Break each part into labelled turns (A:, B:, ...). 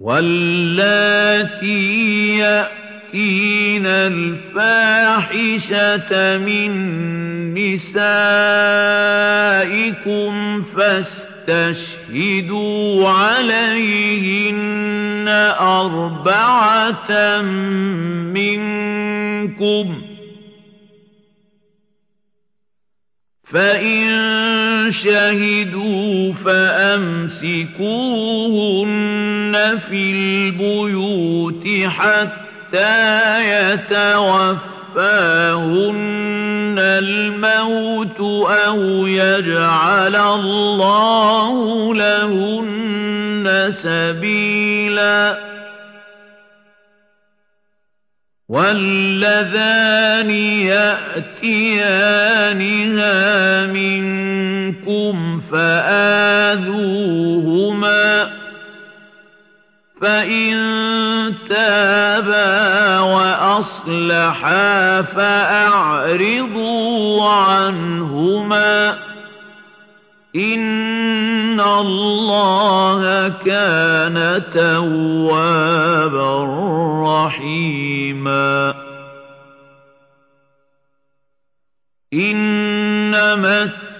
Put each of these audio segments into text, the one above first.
A: وَاللَّاتِي يَأْتِينَ الْفَاحِشَةَ مِن نِّسَائِكُمْ فَاسْتَشْهِدُوا عَلَيْهِنَّ أَرْبَعَةً مِّنكُمْ ۖ فَإِن شَهِدُوا فَأَمْسِكُوهُنَّ فِي الْبُيُوتِ حَتَّىٰ يَتَوَفَّاهُنَّ الْمَوْتُ أَوْ يَجْعَلَ اللَّهُ لَهُنَّ سَبِيلًا. وَاللَّذَانِ يَأْتِيَانِهَا فَإِن تَابَا وَأَصْلَحَا فَأَعْرِضُوا عَنْهُمَا ۗ إِنَّ اللَّهَ كَانَ تَوَّابًا رَّحِيمًا إِنَّمَا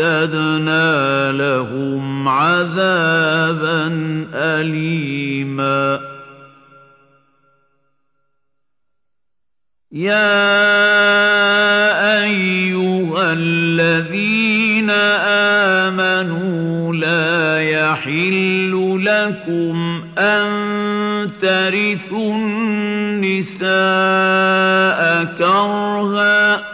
A: أَعْتَدْنَا لَهُمْ عَذَابًا أَلِيمًا. يَا أَيُّهَا الَّذِينَ آمَنُوا لَا يَحِلُّ لَكُمْ أَن تَرِثُوا النِّسَاءَ كَرْهًا ۖ.